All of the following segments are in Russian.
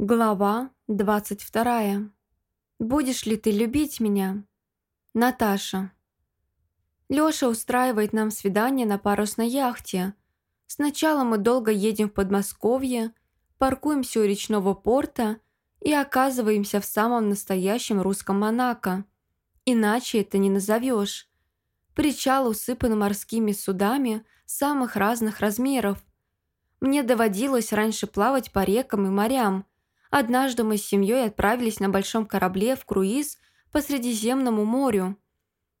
Глава 22. Будешь ли ты любить меня? Наташа. Лёша устраивает нам свидание на парусной яхте. Сначала мы долго едем в Подмосковье, паркуемся у речного порта и оказываемся в самом настоящем русском Монако. Иначе это не назовешь. Причал усыпан морскими судами самых разных размеров. Мне доводилось раньше плавать по рекам и морям – Однажды мы с семьей отправились на большом корабле в круиз по Средиземному морю.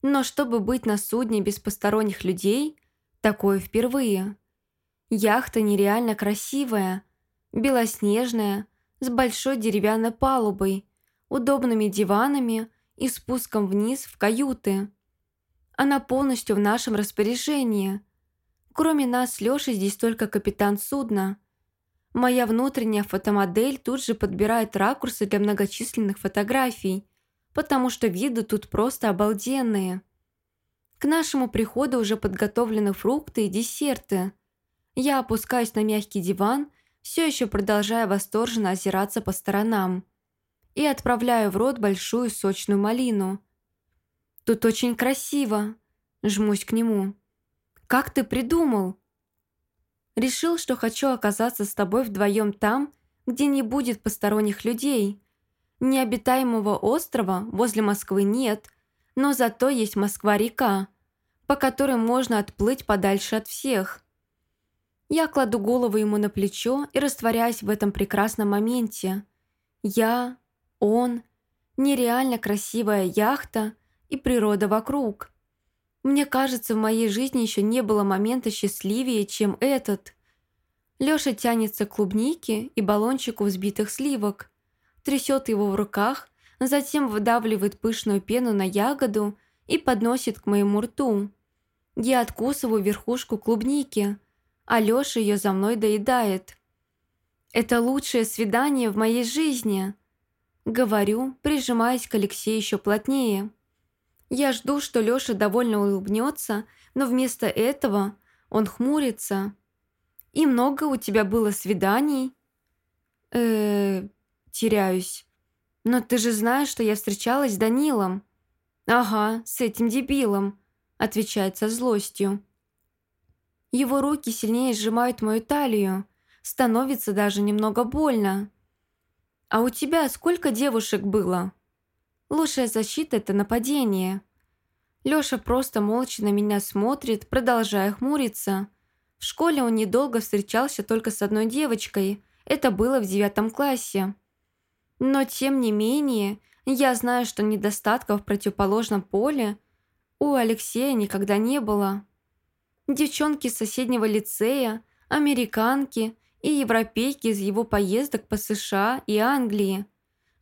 Но чтобы быть на судне без посторонних людей, такое впервые. Яхта нереально красивая, белоснежная, с большой деревянной палубой, удобными диванами и спуском вниз в каюты. Она полностью в нашем распоряжении. Кроме нас Лешей здесь только капитан судна – Моя внутренняя фотомодель тут же подбирает ракурсы для многочисленных фотографий, потому что виды тут просто обалденные. К нашему приходу уже подготовлены фрукты и десерты. Я опускаюсь на мягкий диван, все еще продолжая восторженно озираться по сторонам, и отправляю в рот большую сочную малину. «Тут очень красиво», – жмусь к нему. «Как ты придумал?» Решил, что хочу оказаться с тобой вдвоем там, где не будет посторонних людей. Необитаемого острова возле Москвы нет, но зато есть Москва-река, по которой можно отплыть подальше от всех. Я кладу голову ему на плечо и растворяюсь в этом прекрасном моменте. Я, он, нереально красивая яхта и природа вокруг – мне кажется, в моей жизни еще не было момента счастливее, чем этот. Лёша тянется к клубнике и баллончику взбитых сливок, трясет его в руках, затем выдавливает пышную пену на ягоду и подносит к моему рту. Я откусываю верхушку клубники, а Лёша ее за мной доедает. «Это лучшее свидание в моей жизни», — говорю, прижимаясь к Алексею еще плотнее. Я жду, что Лёша довольно улыбнется, но вместо этого он хмурится. «И много у тебя было свиданий?» э теряюсь. «Но ты же знаешь, что я встречалась с Данилом». «Ага, с этим дебилом», — отвечает со злостью. Его руки сильнее сжимают мою талию. Становится даже немного больно. «А у тебя сколько девушек было?» Лучшая защита – это нападение. Лёша просто молча на меня смотрит, продолжая хмуриться. В школе он недолго встречался только с одной девочкой. Это было в девятом классе. Но тем не менее, я знаю, что недостатков в противоположном поле у Алексея никогда не было. Девчонки соседнего лицея, американки и европейки из его поездок по США и Англии –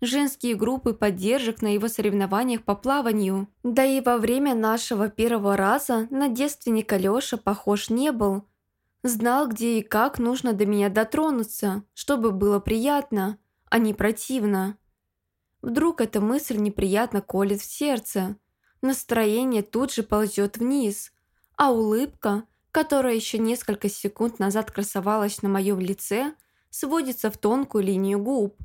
женские группы поддержек на его соревнованиях по плаванию. Да и во время нашего первого раза на девственника Лёша похож не был. Знал, где и как нужно до меня дотронуться, чтобы было приятно, а не противно. Вдруг эта мысль неприятно колет в сердце. Настроение тут же ползет вниз, а улыбка, которая еще несколько секунд назад красовалась на моем лице, сводится в тонкую линию губ.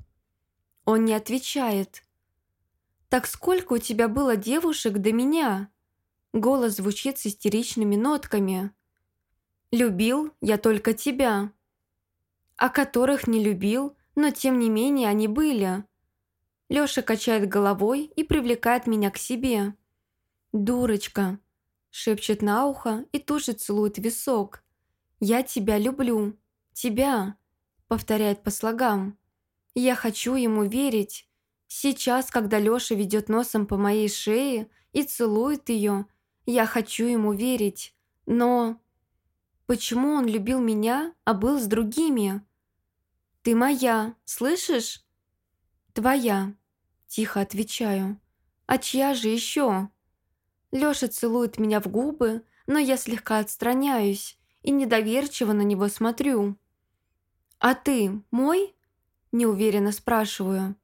Он не отвечает. «Так сколько у тебя было девушек до меня?» Голос звучит с истеричными нотками. «Любил я только тебя». «А которых не любил, но тем не менее они были». Лёша качает головой и привлекает меня к себе. «Дурочка», – шепчет на ухо и тут же целует висок. «Я тебя люблю. Тебя», – повторяет по слогам. Я хочу ему верить. Сейчас, когда Лёша ведет носом по моей шее и целует ее, я хочу ему верить. Но почему он любил меня, а был с другими? «Ты моя, слышишь?» «Твоя», – тихо отвечаю. «А чья же еще?» Лёша целует меня в губы, но я слегка отстраняюсь и недоверчиво на него смотрю. «А ты мой?» Неуверенно спрашиваю.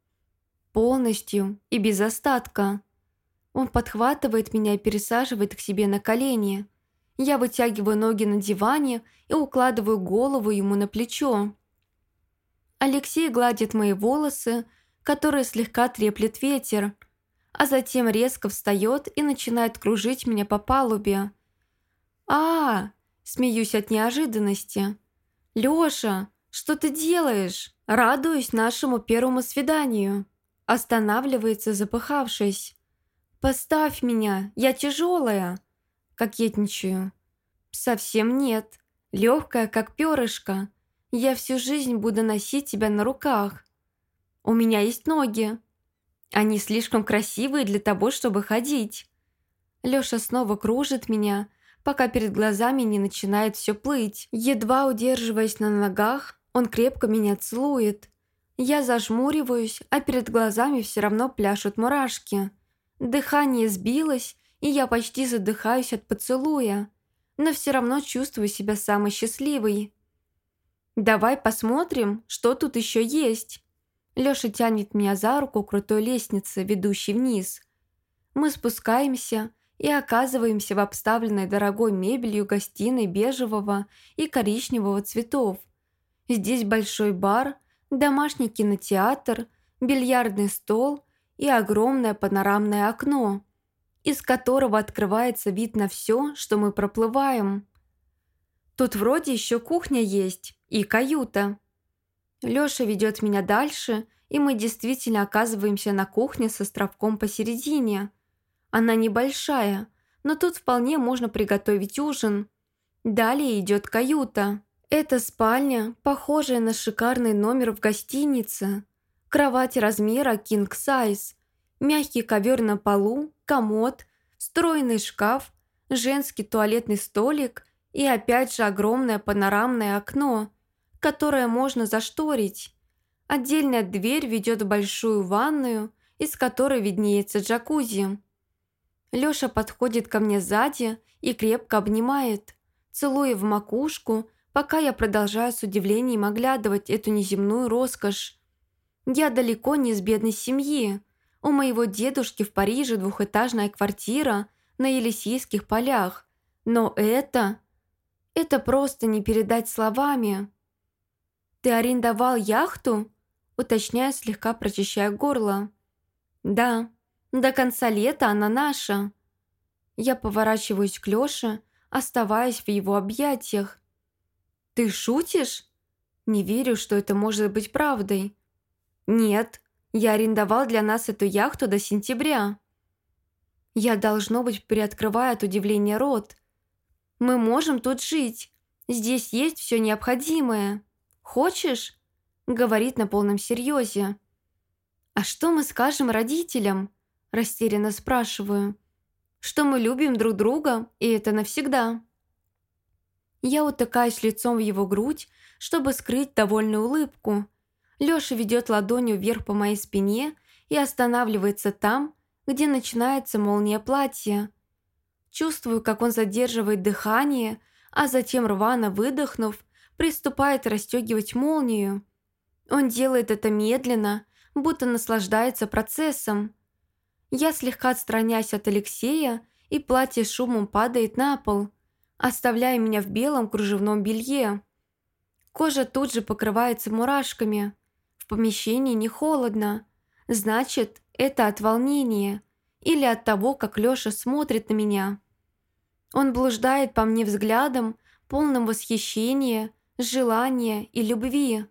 Полностью и без остатка. Он подхватывает меня и пересаживает к себе на колени. Я вытягиваю ноги на диване и укладываю голову ему на плечо. Алексей гладит мои волосы, которые слегка треплет ветер, а затем резко встает и начинает кружить меня по палубе. а, -а, -а смеюсь от неожиданности. «Лёша, что ты делаешь?» Радуюсь нашему первому свиданию. Останавливается, запыхавшись. «Поставь меня, я тяжелая!» Кокетничаю. «Совсем нет. Легкая, как перышко. Я всю жизнь буду носить тебя на руках. У меня есть ноги. Они слишком красивые для того, чтобы ходить». Лёша снова кружит меня, пока перед глазами не начинает все плыть. Едва удерживаясь на ногах, он крепко меня целует. Я зажмуриваюсь, а перед глазами все равно пляшут мурашки. Дыхание сбилось, и я почти задыхаюсь от поцелуя, но все равно чувствую себя самой счастливой. «Давай посмотрим, что тут еще есть». Лёша тянет меня за руку крутой лестнице, ведущей вниз. Мы спускаемся и оказываемся в обставленной дорогой мебелью гостиной бежевого и коричневого цветов. Здесь большой бар, домашний кинотеатр, бильярдный стол и огромное панорамное окно, из которого открывается вид на все, что мы проплываем. Тут вроде еще кухня есть и каюта. Лёша ведет меня дальше, и мы действительно оказываемся на кухне с островком посередине. Она небольшая, но тут вполне можно приготовить ужин. Далее идет каюта. Это спальня, похожая на шикарный номер в гостинице. Кровать размера king size, мягкий ковер на полу, комод, встроенный шкаф, женский туалетный столик и опять же огромное панорамное окно, которое можно зашторить. Отдельная дверь ведет в большую ванную, из которой виднеется джакузи. Лёша подходит ко мне сзади и крепко обнимает, целуя в макушку, пока я продолжаю с удивлением оглядывать эту неземную роскошь. Я далеко не из бедной семьи. У моего дедушки в Париже двухэтажная квартира на Елисейских полях. Но это... Это просто не передать словами. «Ты арендовал яхту?» Уточняю, слегка прочищая горло. «Да, до конца лета она наша». Я поворачиваюсь к Лёше, оставаясь в его объятиях. «Ты шутишь?» «Не верю, что это может быть правдой». «Нет, я арендовал для нас эту яхту до сентября». Я, должно быть, приоткрываю от удивления рот. Мы можем тут жить. Здесь есть все необходимое. Хочешь?» Говорит на полном серьезе. «А что мы скажем родителям?» Растерянно спрашиваю. «Что мы любим друг друга, и это навсегда». Я утыкаюсь лицом в его грудь, чтобы скрыть довольную улыбку. Лёша ведет ладонью вверх по моей спине и останавливается там, где начинается молния платья. Чувствую, как он задерживает дыхание, а затем, рвано выдохнув, приступает расстегивать молнию. Он делает это медленно, будто наслаждается процессом. Я слегка отстраняюсь от Алексея, и платье шумом падает на пол, оставляя меня в белом кружевном белье. Кожа тут же покрывается мурашками. В помещении не холодно. Значит, это от волнения или от того, как Лёша смотрит на меня. Он блуждает по мне взглядом, полным восхищения, желания и любви.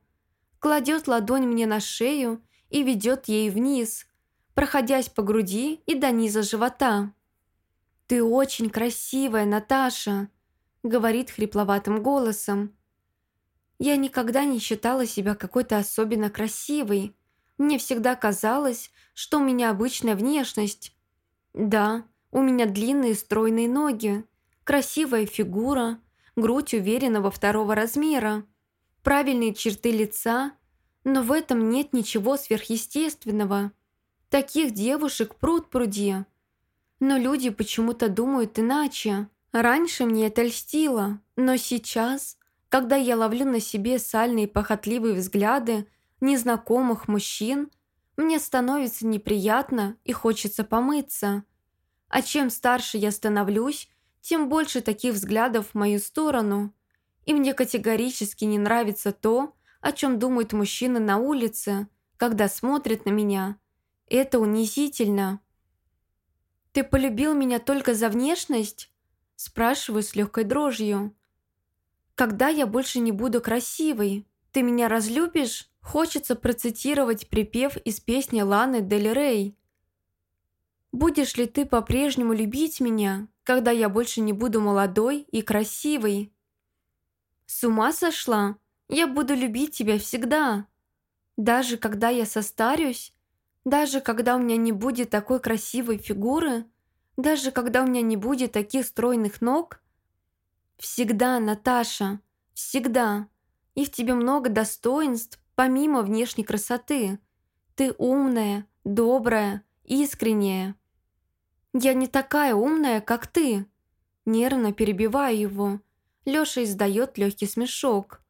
Кладет ладонь мне на шею и ведет ей вниз, проходясь по груди и до низа живота. «Ты очень красивая, Наташа», — говорит хрипловатым голосом. «Я никогда не считала себя какой-то особенно красивой. Мне всегда казалось, что у меня обычная внешность. Да, у меня длинные стройные ноги, красивая фигура, грудь уверенного второго размера, правильные черты лица, но в этом нет ничего сверхъестественного. Таких девушек пруд пруди. Но люди почему-то думают иначе. Раньше мне это льстило, но сейчас, когда я ловлю на себе сальные похотливые взгляды незнакомых мужчин, мне становится неприятно и хочется помыться. А чем старше я становлюсь, тем больше таких взглядов в мою сторону. И мне категорически не нравится то, о чем думают мужчины на улице, когда смотрят на меня. Это унизительно. «Ты полюбил меня только за внешность?» Спрашиваю с легкой дрожью. «Когда я больше не буду красивой, ты меня разлюбишь?» Хочется процитировать припев из песни Ланы Дель Рей. «Будешь ли ты по-прежнему любить меня, когда я больше не буду молодой и красивой?» «С ума сошла? Я буду любить тебя всегда. Даже когда я состарюсь, даже когда у меня не будет такой красивой фигуры, даже когда у меня не будет таких стройных ног? Всегда, Наташа, всегда. И в тебе много достоинств, помимо внешней красоты. Ты умная, добрая, искренняя. Я не такая умная, как ты. Нервно перебиваю его. Лёша издает легкий смешок.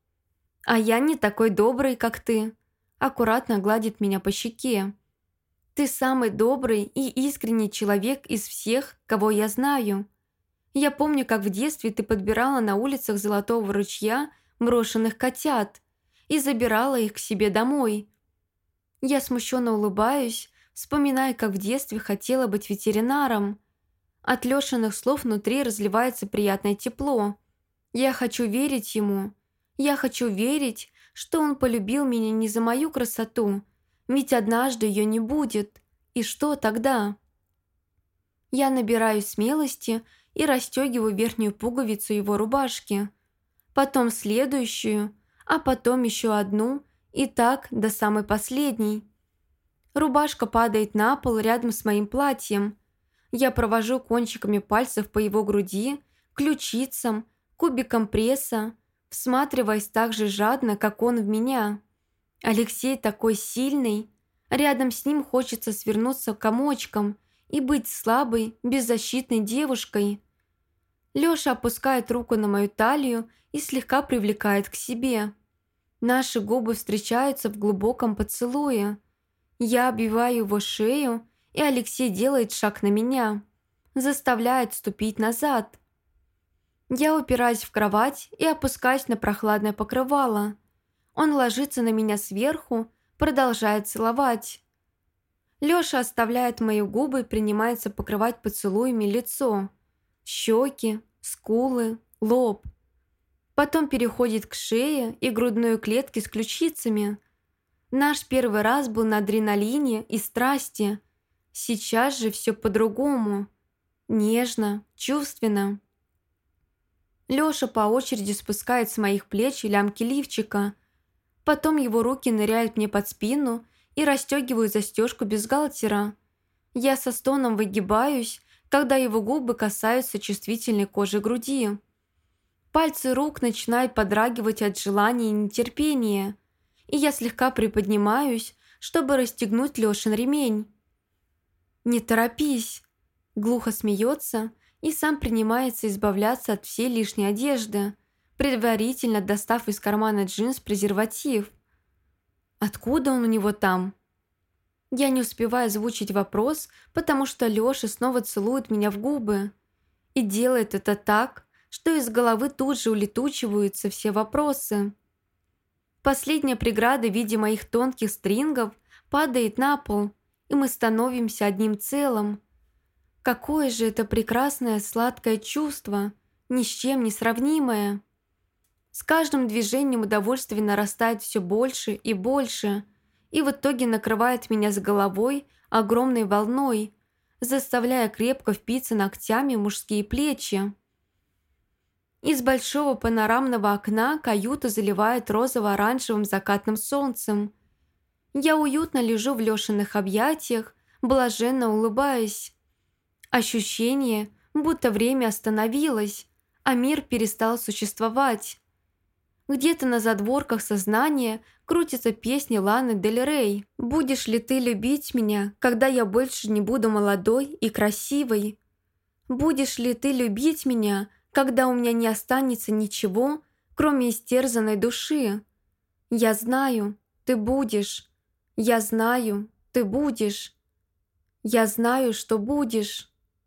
А я не такой добрый, как ты. Аккуратно гладит меня по щеке. Ты самый добрый и искренний человек из всех, кого я знаю. Я помню, как в детстве ты подбирала на улицах Золотого ручья брошенных котят и забирала их к себе домой. Я смущенно улыбаюсь, вспоминая, как в детстве хотела быть ветеринаром. От Лешиных слов внутри разливается приятное тепло. Я хочу верить ему. Я хочу верить, что он полюбил меня не за мою красоту, ведь однажды ее не будет. И что тогда? Я набираю смелости и расстегиваю верхнюю пуговицу его рубашки. Потом следующую – а потом еще одну, и так до самой последней. Рубашка падает на пол рядом с моим платьем. Я провожу кончиками пальцев по его груди, ключицам, кубикам пресса, всматриваясь так же жадно, как он в меня. Алексей такой сильный. Рядом с ним хочется свернуться комочком и быть слабой, беззащитной девушкой. Лёша опускает руку на мою талию и слегка привлекает к себе. Наши губы встречаются в глубоком поцелуе. Я обвиваю его шею, и Алексей делает шаг на меня, заставляет ступить назад. Я упираюсь в кровать и опускаюсь на прохладное покрывало. Он ложится на меня сверху, продолжает целовать. Лёша оставляет мои губы и принимается покрывать поцелуями лицо, щеки, скулы, лоб. Потом переходит к шее и грудной клетке с ключицами. Наш первый раз был на адреналине и страсти. Сейчас же все по-другому. Нежно, чувственно. Лёша по очереди спускает с моих плеч лямки лифчика. Потом его руки ныряют мне под спину и расстегивают застежку бюстгальтера. Я со стоном выгибаюсь, когда его губы касаются чувствительной кожи груди. Пальцы рук начинают подрагивать от желания и нетерпения, и я слегка приподнимаюсь, чтобы расстегнуть Лешин ремень. «Не торопись!» – глухо смеется и сам принимается избавляться от всей лишней одежды, предварительно достав из кармана джинс презерватив. Откуда он у него там? Я не успеваю озвучить вопрос, потому что Лёша снова целует меня в губы. И делает это так, что из головы тут же улетучиваются все вопросы. Последняя преграда в виде моих тонких стрингов падает на пол, и мы становимся одним целым. Какое же это прекрасное сладкое чувство, ни с чем не сравнимое. С каждым движением удовольствие нарастает все больше и больше, и в итоге накрывает меня с головой огромной волной, заставляя крепко впиться ногтями в мужские плечи. Из большого панорамного окна каюту заливает розово-оранжевым закатным солнцем. Я уютно лежу в Лешиных объятиях, блаженно улыбаясь. Ощущение, будто время остановилось, а мир перестал существовать. Где-то на задворках сознания крутится песня Ланы Дель Рей «Будешь ли ты любить меня, когда я больше не буду молодой и красивой? Будешь ли ты любить меня, когда у меня не останется ничего, кроме истерзанной души. Я знаю, ты будешь. Я знаю, ты будешь. Я знаю, что будешь.